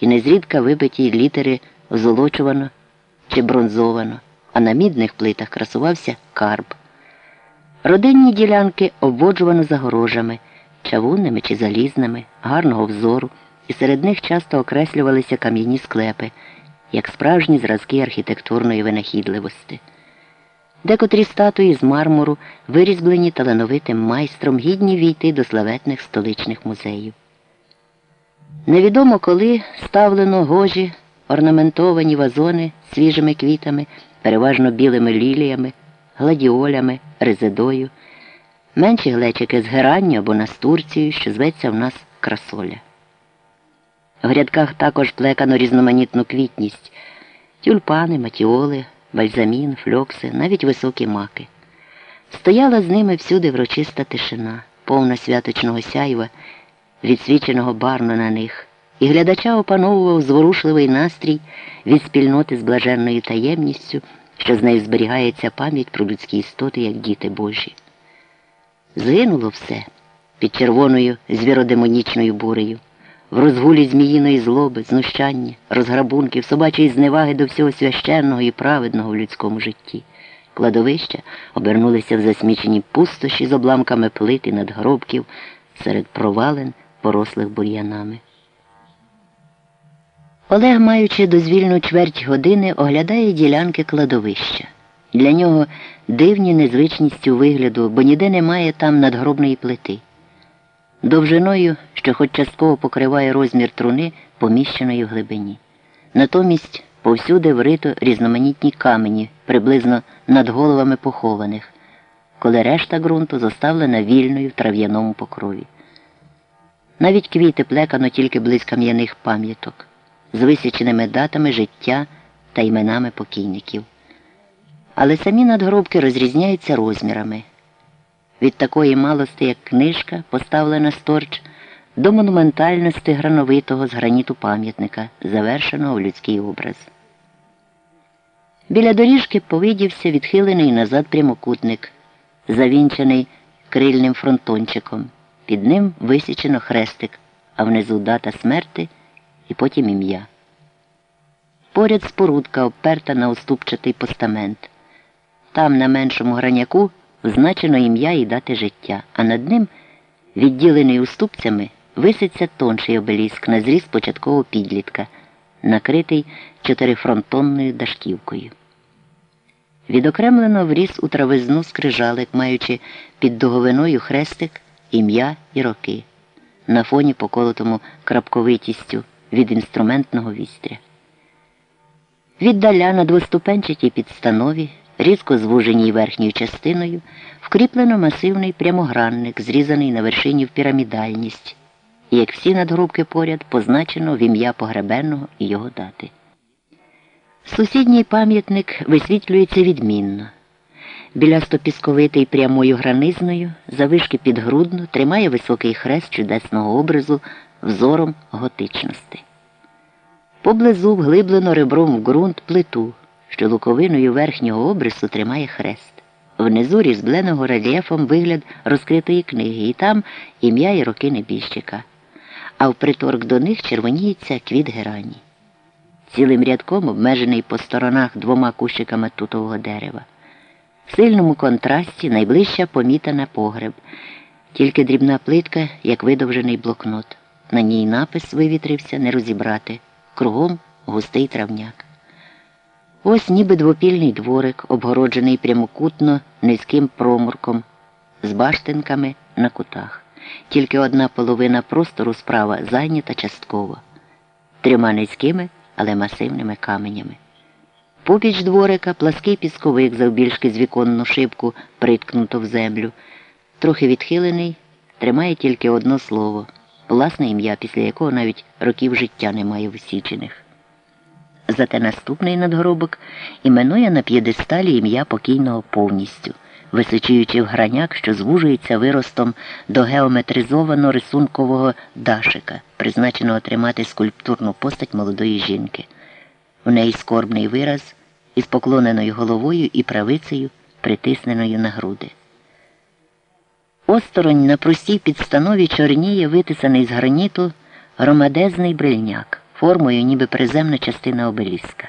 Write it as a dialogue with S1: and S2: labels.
S1: і незрідка вибиті літери золочувано чи бронзовано, а на мідних плитах красувався карб. Родинні ділянки обводжувано загорожами, чавунними чи залізними, гарного взору, і серед них часто окреслювалися кам'яні склепи, як справжні зразки архітектурної винахідливості. Декотрі статуї з мармуру вирізблені талановитим майстром, гідні війти до славетних столичних музеїв. Невідомо коли ставлено гожі, орнаментовані вазони свіжими квітами, переважно білими ліліями, гладіолями, резидою, менші глечики з геранню або настурцією, що зветься в нас красоля. В грядках також плекано різноманітну квітність, тюльпани, матіоли, бальзамін, фльокси, навіть високі маки. Стояла з ними всюди врочиста тишина, повна святочного сяйва, відсвіченого барно на них, і глядача опановував зворушливий настрій від спільноти з блаженною таємністю, що з нею зберігається пам'ять про людські істоти, як діти Божі. Згинуло все під червоною звіродемонічною бурею, в розгулі зміїної злоби, знущання, розграбунків, собачої зневаги до всього священного і праведного в людському житті. Кладовища обернулися в засмічені пустоші з обламками плит і надгробків серед провалин, порослих бур'янами. Олег, маючи дозвільну чверть години, оглядає ділянки кладовища. Для нього дивні незвичністю вигляду, бо ніде немає там надгробної плити. Довжиною, що хоч частково покриває розмір труни, поміщеної в глибині. Натомість повсюди врито різноманітні камені, приблизно над головами похованих, коли решта ґрунту заставлена вільною в трав'яному покрові. Навіть квіти плекано тільки близь кам'яних пам'яток, з висіченими датами життя та іменами покійників. Але самі надгробки розрізняються розмірами. Від такої малости, як книжка, поставлена сторч, до монументальності грановитого з граніту пам'ятника, завершеного в людський образ. Біля доріжки повидівся відхилений назад прямокутник, завінчений крильним фронтончиком. Під ним висічено хрестик, а внизу дата смерти і потім ім'я. Поряд спорудка обперта на уступчатий постамент. Там, на меншому граняку, Значено ім'я і дати життя, а над ним, відділений уступцями, виситься тонший обеліск на зріз початкового підлітка, накритий чотирифронтонною дашківкою. Відокремлено вріс у травизну скрижалик, маючи під договиною хрестик, ім'я і роки, на фоні поколотому крапковитістю від інструментного вістря. Віддаля на двоступенчатій підстанові різко звуженій верхньою частиною, вкріплено масивний прямогранник, зрізаний на вершині в пірамідальність, і, як всі надгрубки поряд, позначено в ім'я погребенного і його дати. Сусідній пам'ятник висвітлюється відмінно. Білястопісковитий прямою гранизною, завишки підгрудно, тримає високий хрест чудесного образу взором готичності. Поблизу вглиблено ребром в ґрунт плиту що луковиною верхнього обрису тримає хрест. Внизу різбленого рельєфом вигляд розкритої книги, і там ім'я і роки небіжчика. А вприторк до них червоніється квіт герані. Цілим рядком обмежений по сторонах двома кущиками тутового дерева. В сильному контрасті найближча помітана погреб, тільки дрібна плитка, як видовжений блокнот. На ній напис вивітрився не розібрати. Кругом густий травняк. Ось ніби двопільний дворик, обгороджений прямокутно низьким промурком, з баштинками на кутах. Тільки одна половина простору справа зайнята частково, трьома низькими, але масивними каменями. Попіч дворика плаский пісковик завбільшки з віконну шибку приткнуто в землю. Трохи відхилений, тримає тільки одно слово, власне ім'я, після якого навіть років життя немає висічених. Зате наступний надгробок іменує на п'єдесталі ім'я покійного повністю, височуючи в граняк, що звужується виростом до геометризовано рисункового дашика, призначеного тримати скульптурну постать молодої жінки. У неї скорбний вираз із поклоненою головою і правицею, притисненою на груди. Осторонь на простій підстанові чорніє витисаний з граніту громадезний брильняк формою ніби приземна частина обеліска.